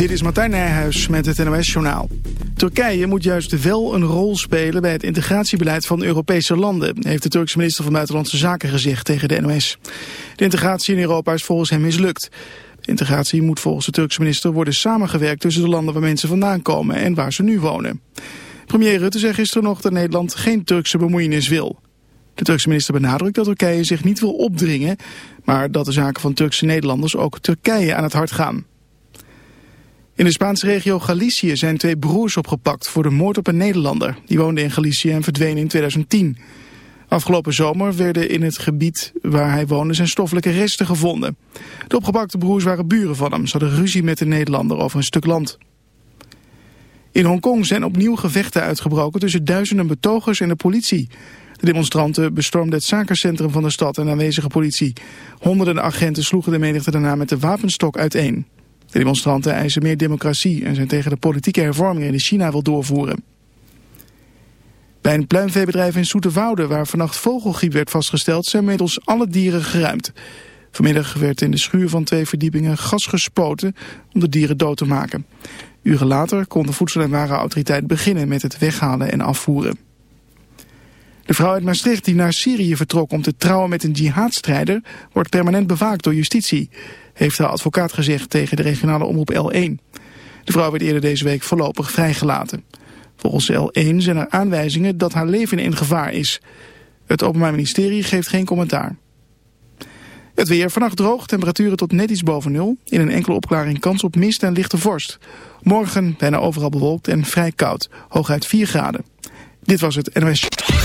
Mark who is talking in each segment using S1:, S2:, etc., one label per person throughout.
S1: Dit is Martijn Nijhuis met het NOS-journaal. Turkije moet juist wel een rol spelen bij het integratiebeleid van Europese landen... heeft de Turkse minister van Buitenlandse Zaken gezegd tegen de NOS. De integratie in Europa is volgens hem mislukt. De integratie moet volgens de Turkse minister worden samengewerkt... tussen de landen waar mensen vandaan komen en waar ze nu wonen. Premier Rutte zei gisteren nog dat Nederland geen Turkse bemoeienis wil. De Turkse minister benadrukt dat Turkije zich niet wil opdringen... maar dat de zaken van Turkse Nederlanders ook Turkije aan het hart gaan. In de Spaanse regio Galicië zijn twee broers opgepakt voor de moord op een Nederlander. Die woonde in Galicië en verdween in 2010. Afgelopen zomer werden in het gebied waar hij woonde zijn stoffelijke resten gevonden. De opgepakte broers waren buren van hem. Ze hadden ruzie met de Nederlander over een stuk land. In Hongkong zijn opnieuw gevechten uitgebroken tussen duizenden betogers en de politie. De demonstranten bestormden het zakencentrum van de stad en aanwezige politie. Honderden agenten sloegen de menigte daarna met de wapenstok uiteen. De demonstranten eisen meer democratie en zijn tegen de politieke hervormingen die China wil doorvoeren. Bij een pluimveebedrijf in Soeterwoude, waar vannacht vogelgriep werd vastgesteld, zijn inmiddels alle dieren geruimd. Vanmiddag werd in de schuur van twee verdiepingen gas gespoten om de dieren dood te maken. Uren later kon de Voedsel- en Warenautoriteit beginnen met het weghalen en afvoeren. De vrouw uit Maastricht die naar Syrië vertrok om te trouwen met een jihadstrijder wordt permanent bewaakt door justitie heeft haar advocaat gezegd tegen de regionale omroep L1. De vrouw werd eerder deze week voorlopig vrijgelaten. Volgens L1 zijn er aanwijzingen dat haar leven in gevaar is. Het Openbaar Ministerie geeft geen commentaar. Het weer vannacht droog, temperaturen tot net iets boven nul. In een enkele opklaring kans op mist en lichte vorst. Morgen bijna overal bewolkt en vrij koud, hooguit 4 graden. Dit was het NOS.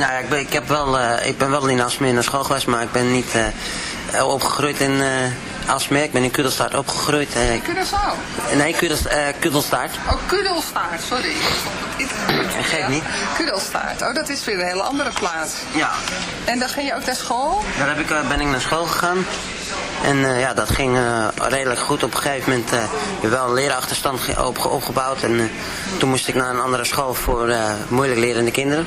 S2: Nou ja, ik ben, ik heb wel, uh, ik ben wel in Asmeer naar school geweest, maar ik ben niet uh, opgegroeid in uh, Asmeer. Ik ben in Kudelstaart opgegroeid.
S3: Uh, Kudelstaart?
S2: Nee, Kudels, Kudelstaart.
S3: Oh, Kudelstaart, sorry.
S2: Geef
S3: ja.
S2: niet.
S3: Kudelstaart. Oh, dat is weer een hele andere plaats.
S2: Ja,
S3: En dan ging je ook naar school?
S2: daar heb ik, eh, ben ik naar school gegaan. En eh, ja, dat ging eh, redelijk goed. Op een gegeven moment uh, heb wel een leerachterstand op, opgebouwd. En eh, toen moest ik naar een andere school voor eh, moeilijk lerende kinderen.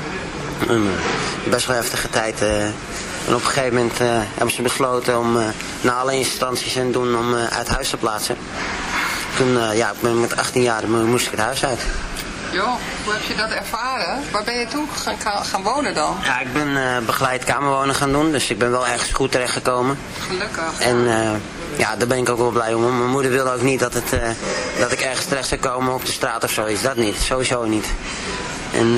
S2: En, uh, best wel heftige tijd. Uh, en op een gegeven moment hebben ze besloten om naar alle instanties en doen om uit huis te plaatsen. Toen, ja, met 18 jaar moest ik het huis uit.
S3: Joh, hoe heb je dat ervaren? Waar ben je toen gaan, gaan wonen dan?
S2: Ja, ik ben uh, begeleid kamerwonen gaan doen, dus ik ben wel ergens goed terechtgekomen.
S3: Gelukkig.
S2: En uh, ja, daar ben ik ook wel blij om. Mijn moeder wilde ook niet dat, het, uh, dat ik ergens terecht zou komen op de straat of zoiets. Dat niet, sowieso niet. En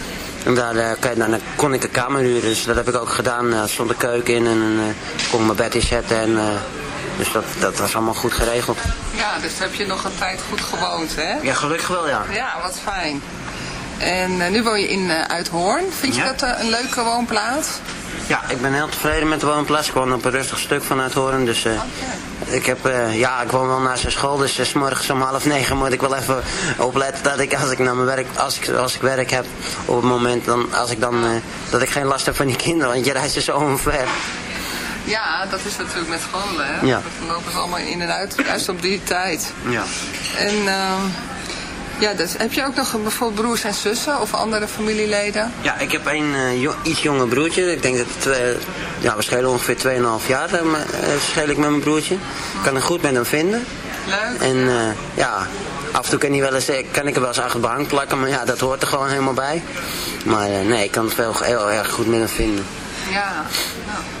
S2: En daar, uh, dan kon ik een kamer huren, dus dat heb ik ook gedaan. Er stond de keuken in en uh, kon mijn bed inzetten. En, uh, dus dat, dat was allemaal goed geregeld.
S3: Ja, dus heb je nog een tijd goed gewoond, hè?
S2: Ja, gelukkig wel, ja.
S3: Ja, wat fijn. En nu woon je in Uithoorn. Vind je ja. dat een leuke woonplaats?
S2: Ja, ik ben heel tevreden met de woonplaats. Ik woon op een rustig stuk van Uithoorn, dus...
S3: Okay.
S2: Ik, heb, uh, ja, ik woon wel naast zijn school, dus s morgens om half negen moet ik wel even opletten dat ik als ik naar mijn werk, als ik, als ik werk heb op het moment, dan, als ik dan, uh, dat ik geen last heb van die kinderen, want je reist er zo omver.
S3: Ja, dat is natuurlijk met scholen, hè?
S2: Ja.
S3: Dan lopen ze allemaal in en uit, juist op die tijd.
S2: Ja.
S3: En uh, ja, dus heb je ook nog bijvoorbeeld broers en zussen of andere familieleden?
S2: Ja, ik heb een uh, jo iets jonger broertje. Ik denk dat het twee, ja, we schelen ongeveer 2,5 jaar uh, scheel ik met mijn broertje. Ik kan het goed met hem vinden.
S3: Leuk.
S2: En uh, ja, af en toe kan, hij wel eens, kan ik er wel eens achter behang plakken, maar ja, dat hoort er gewoon helemaal bij. Maar nee, ik kan het wel heel erg goed met hem vinden.
S3: Ja, nou.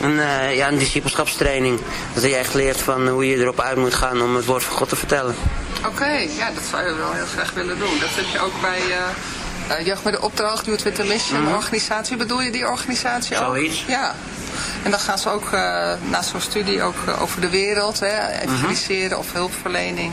S2: Een, uh, ja, een discipelschapstraining. Dat je echt leert van hoe je erop uit moet gaan om het woord van God te vertellen.
S3: Oké, okay, ja, dat zou je wel heel graag willen doen. Dat heb je ook bij uh, Jeugd met de Opdracht, Youth with a Mission, mm -hmm. organisatie. Bedoel je die organisatie ook?
S2: Zoiets.
S3: Ja. En dan gaan ze ook uh, naast zo'n studie ook over de wereld, hè, evangeliseren mhm. of hulpverlening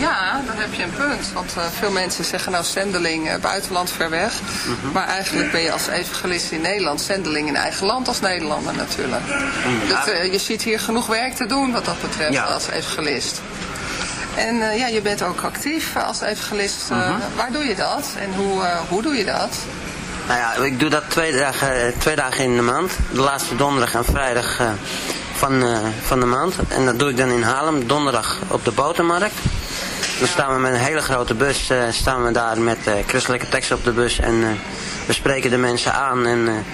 S3: Ja, dan heb je een punt. Want uh, veel mensen zeggen nou zendeling uh, buitenland ver weg. Mhm. Maar eigenlijk ben je als evangelist in Nederland zendeling in eigen land als Nederlander natuurlijk. Dus uh, je ziet hier genoeg werk te doen wat dat betreft ja. als evangelist. En ja, je bent ook actief als evangelist. Mhm. Waar doe je dat? En hoe, hoe doe je dat?
S2: Nou ja, ik doe dat twee dagen, twee dagen in de maand. De laatste donderdag en vrijdag van, van de maand. En dat doe ik dan in Haarlem, donderdag op de botermarkt. Dan staan we met een hele grote bus, uh, staan we daar met uh, christelijke teksten op de bus en we spreken de mensen aan. En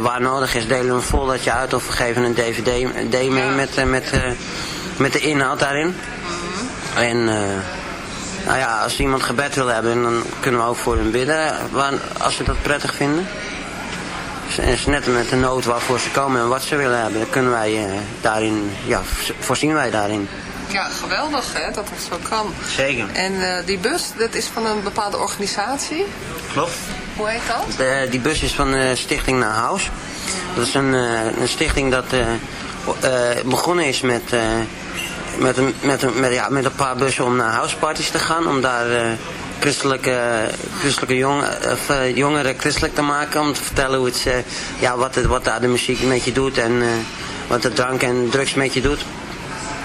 S2: waar nodig is delen we een foldertje uit of we geven een dvd mee met, met, met de inhoud daarin. En nou ja, als iemand gebed wil hebben, dan kunnen we ook voor hem bidden, als ze dat prettig vinden. En is net met de nood waarvoor ze komen en wat ze willen hebben, dan kunnen wij daarin, ja, voorzien wij daarin.
S3: Ja, geweldig hè, dat het zo kan.
S2: Zeker.
S3: En uh, die bus, dat is van een bepaalde organisatie?
S2: Klopt.
S3: Hoe heet dat?
S2: De, die bus is van de Stichting Naar House. Dat is een, een stichting dat uh, begonnen is met, met, een, met, een, met, ja, met een paar bussen om naar houseparties te gaan. Om daar christelijke, christelijke jong, of, jongeren christelijk te maken. Om te vertellen hoe het, ja, wat, het, wat daar de muziek met je doet en wat de drank en drugs met je doet.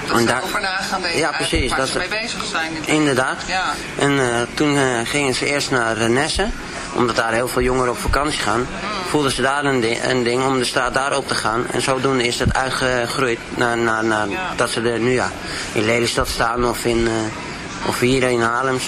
S3: Dat en daar, over na gaan denken.
S2: Ja, precies.
S3: Waar
S2: dat
S3: ze mee bezig zijn.
S2: Inderdaad.
S3: Ja.
S2: En toen gingen ze eerst naar Nessen. Omdat daar heel veel jongeren op vakantie gaan. Hmm. Voelden ze daar een, ding, een ding om de straat daar op te gaan. En zodoende is het uitgegroeid naar, naar, naar ja. dat ze er nu ja, in Lelystad staan of, in, of hier in Haarlem.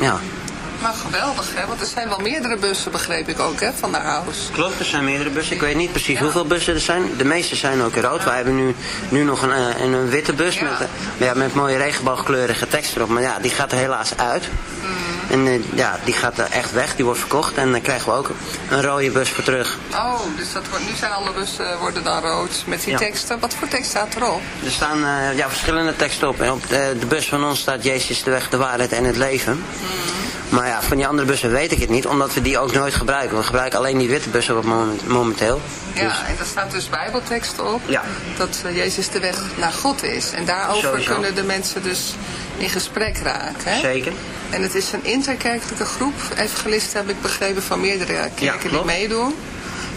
S2: Zo, ja.
S3: Maar geweldig, hè? Want er zijn wel meerdere bussen, begreep ik ook, hè, van de house.
S2: Klopt, er zijn meerdere bussen. Ik weet niet precies hoeveel bussen er zijn. De meeste zijn ook rood. Wij hebben nu, nu nog een, eh, een, een witte bus met, eh, ja, met mooie regenboogkleurige tekst erop. Maar ja, die gaat er helaas uit. Mm. En uh, ja, die gaat er echt weg. Die wordt verkocht. En dan krijgen we ook een rode bus voor terug.
S3: Oh, dus dat wordt, nu zijn alle bussen worden dan rood met die ja. teksten. Wat voor tekst staat erop?
S2: Er staan uh, ja, verschillende teksten op. En op de, de, bus van ons staat Jezus de weg, de waarheid en het leven. Mm. Maar ja, van die andere bussen weet ik het niet, omdat we die ook nooit gebruiken. We gebruiken alleen die witte bussen op moment, momenteel.
S3: Ja, dus- en daar staat dus bijbelteksten op.
S2: Ja.
S3: Dat uh, Jezus de weg naar God is. En daarover Sowieso. kunnen de mensen dus in gesprek raken. Hè?
S2: Zeker.
S3: En het is een interkerkelijke groep. Evangelisten heb ik begrepen van meerdere kerken
S2: ja,
S3: die meedoen.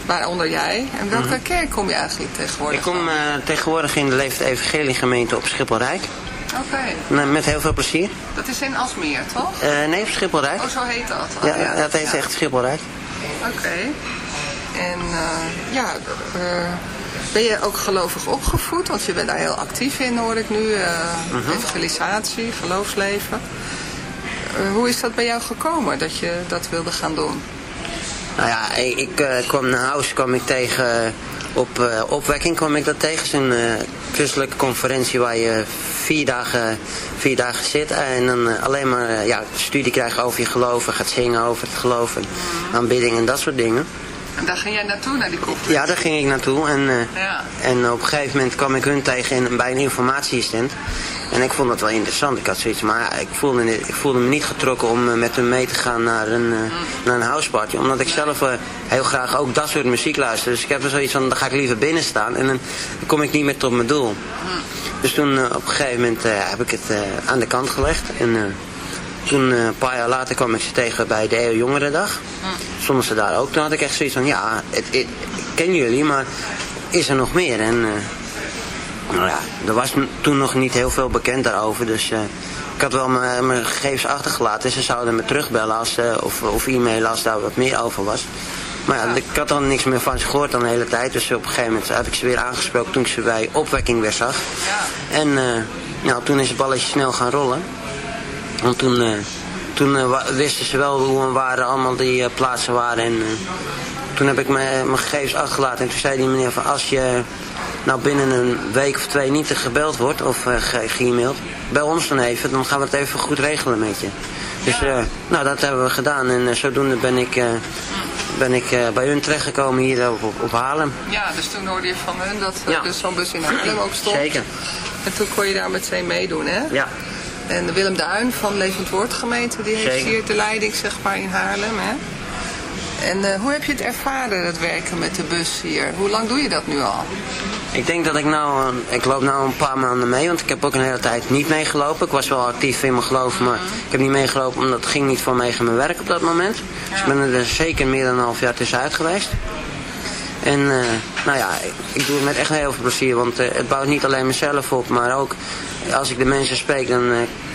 S3: Waaronder jij. En welke mm -hmm. kerk kom je eigenlijk tegenwoordig
S2: Ik kom uh, tegenwoordig in de Leeftijd Evangelie gemeente op Schipholrijk.
S3: Oké.
S2: Okay. Met heel veel plezier.
S3: Dat is in Asmeer, toch?
S2: Uh, nee, Schipholrijk.
S3: Oh, zo heet dat?
S2: Oh, ja, ja, dat heet ja. echt Schipholrijk.
S3: Oké. Okay. En uh, ja, uh, ben je ook gelovig opgevoed? Want je bent daar heel actief in, hoor ik nu. Uh, mm -hmm. Evangelisatie, geloofsleven. hoe is dat bij jou gekomen, dat je dat wilde gaan doen?
S2: Nou ja, ik, ik kwam naar huis, kwam ik tegen op uh, opwekking kwam ik dat tegen. Zo'n uh, christelijke conferentie waar je vier dagen, vier dagen zit. En dan uh, alleen maar uh, ja, studie krijgt over je geloven. Gaat zingen over het geloven. Aanbidding en dat soort dingen.
S3: En daar ging jij naartoe, naar die conferentie?
S2: Ja, daar ging ik naartoe. En, ja. en op een gegeven moment kwam ik hun tegen in, bij een informatiestand. En ik vond dat wel interessant. Ik had zoiets, maar ik voelde, ik voelde me niet getrokken om uh, met hem mee te gaan naar een, uh, naar een houseparty. Omdat ik zelf heel graag ook dat soort muziek luister. Dus ik heb er zoiets van, dan ga ik liever binnen staan en dan kom ik niet meer tot mijn doel. Dus toen op een gegeven moment heb ik het aan de kant gelegd. En toen een paar jaar later kwam ik ze tegen bij de Eeuw Jongerendag. Stonden ze daar ook. Toen had ik echt zoiets van, ja, het, ken jullie, maar is er nog meer? En nou ja, er was toen nog niet heel veel bekend daarover, dus uh, ik had wel mijn gegevens achtergelaten. Ze zouden me terugbellen als, uh, of, of e-mailen als daar wat meer over was. Maar ja, ik had dan niks meer van ze gehoord dan de hele tijd. Dus op een gegeven moment heb ik ze weer aangesproken toen ik ze bij opwekking weer zag.
S3: Ja.
S2: En uh, nou, toen is het balletje snel gaan rollen. Want toen, toen wisten ze wel hoe en waar allemaal die plaatsen waren. En toen heb ik mijn gegevens achtergelaten. En toen zei die meneer van als je nou binnen een week of twee niet gebeld wordt of uh, ge-e-maild, bel ons dan even, dan gaan we het even goed regelen met je. Dus nou, dat hebben we gedaan en zodoende ben ik ben ik uh, bij hun terechtgekomen hier op, op, Haarlem.
S3: Ja, dus toen hoorde je van hun dat ja. dus zo'n bus in Haarlem ook stond.
S2: Zeker.
S3: En toen kon je daar meteen meedoen, hè?
S2: Ja.
S3: En Willem Duin van Levend Woord gemeente, die heeft Zeker. hier de leiding zeg maar in Haarlem, hè? En uh, hoe heb je het ervaren, het werken met de bus hier? Hoe lang doe je dat nu al?
S2: Ik denk dat ik nou, ik loop nou een paar maanden mee, want ik heb ook een hele tijd niet meegelopen. Ik was wel actief in mijn geloof, maar ik heb niet meegelopen omdat het ging niet vanwege mijn werk op dat moment. Dus ik ben er zeker meer dan een half jaar tussenuit geweest. En uh, nou ja, ik doe het met echt heel veel plezier, want uh, het bouwt niet alleen mezelf op, maar ook als ik de mensen spreek, dan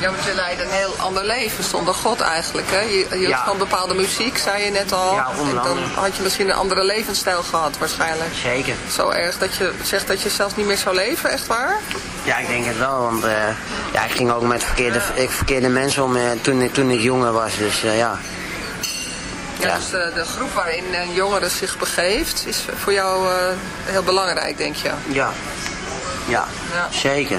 S3: Ja, want je leidt een heel ander leven zonder God eigenlijk. Hè? Je, je ja. van bepaalde muziek, zei je net al.
S2: Ja,
S3: en dan had je misschien een andere levensstijl gehad waarschijnlijk.
S2: Zeker.
S3: Zo erg dat je zegt dat je zelfs niet meer zou leven, echt waar?
S2: Ja, ik denk het wel. Want uh, ja, ik ging ook met verkeerde, ik, verkeerde mensen om uh, toen, toen ik jonger was. Dus uh, ja.
S3: Ja, dus de, de, groep waarin een jongere zich begeeft is voor jou heel belangrijk, denk je?
S2: Ja. Ja, ja. zeker.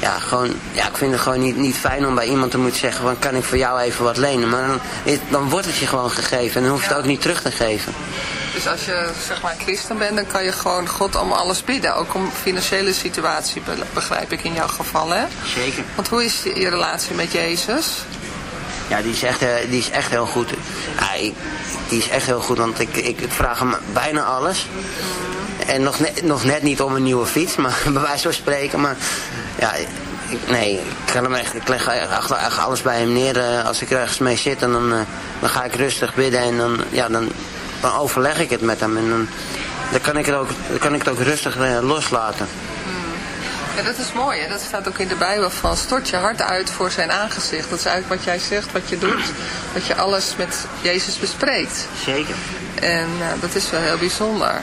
S2: ja, gewoon, ja, ik vind het gewoon niet, niet fijn om bij iemand te moeten zeggen van kan ik voor jou even wat lenen. Maar dan, dan wordt het je gewoon gegeven en dan hoef je het ook niet terug te geven.
S3: Dus als je zeg maar christen bent, dan kan je gewoon God om alles bidden. Ook om financiële situatie, begrijp ik in jouw geval, hè?
S2: Zeker.
S3: Want hoe is je relatie met Jezus?
S2: Ja, die is echt, eh, die is echt heel goed. Ja, ik, die is echt heel goed, want ik, ik, ik vraag hem bijna alles. En nog net, nog net niet om een nieuwe fiets, maar bij wijze van spreken. Maar ja, ik, nee, ik, kan hem echt, ik leg echt alles bij hem neer. Uh, als ik ergens mee zit, en dan, uh, dan ga ik rustig bidden en dan, ja, dan, dan overleg ik het met hem. En dan, dan, kan, ik het ook, dan kan ik het ook rustig uh, loslaten.
S3: Ja, dat is mooi. Hè? Dat staat ook in de Bijbel van stort je hart uit voor zijn aangezicht. Dat is eigenlijk wat jij zegt, wat je doet. Dat je alles met Jezus bespreekt.
S2: Zeker.
S3: En dat is wel heel bijzonder.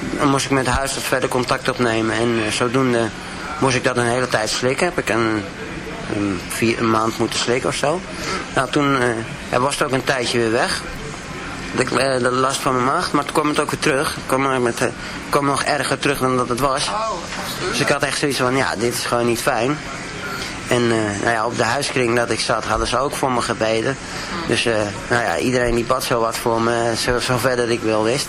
S2: dan moest ik met de huisarts verder contact opnemen. En uh, zodoende moest ik dat een hele tijd slikken. Heb ik een, een, vier, een maand moeten slikken of zo. Nou, toen uh, was het ook een tijdje weer weg. De, uh, de last van mijn maag. Maar toen kwam het ook weer terug. Het kwam, met, kwam nog erger terug dan dat het was. Dus ik had echt zoiets van, ja, dit is gewoon niet fijn. En nou ja, op de huiskring dat ik zat, hadden ze ook voor me gebeden. Dus nou ja, iedereen die bad zo wat voor me, zo, zo verder ik wel wist.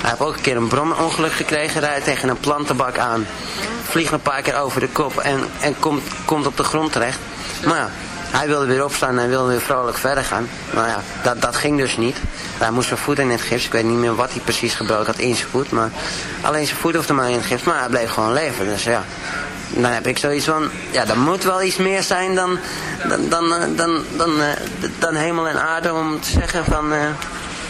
S2: hij heeft ook een keer een bromongeluk gekregen. Rijdt tegen een plantenbak aan. Vliegt een paar keer over de kop en, en komt, komt op de grond terecht. Maar ja, hij wilde weer opstaan en wilde weer vrolijk verder gaan. Maar ja, dat, dat ging dus niet. Hij moest zijn voet in het gips. Ik weet niet meer wat hij precies gebroken had in zijn voet. Maar alleen zijn voet hoefde maar in het gips. Maar hij bleef gewoon leven. Dus ja, dan heb ik zoiets van... Ja, er moet wel iets meer zijn dan, dan, dan, dan, dan, dan, dan hemel en aarde om te zeggen van...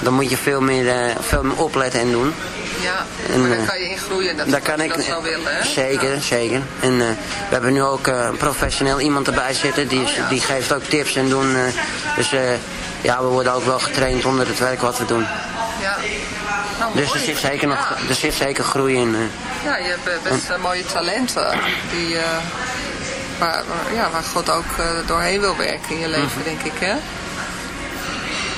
S2: Dan moet je veel meer, uh, veel meer opletten en doen.
S3: Ja, en, maar daar kan je in groeien. Dat
S2: daar kan ik,
S3: dat zou willen, hè?
S2: Zeker,
S3: ja.
S2: zeker. En uh, we hebben nu ook uh, professioneel iemand erbij zitten. Die, is,
S3: oh, ja.
S2: die geeft ook tips en doen. dus ja, we worden ook wel getraind onder het werk wat we doen.
S3: Ja. Nou,
S2: dus er zit zeker, nog, er zit zeker groei in.
S3: Ja, je hebt best mooie talenten die, waar, ja, waar God ook doorheen wil werken in je leven, mm -hmm. denk ik. Hè?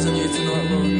S4: Садится на
S5: лоб.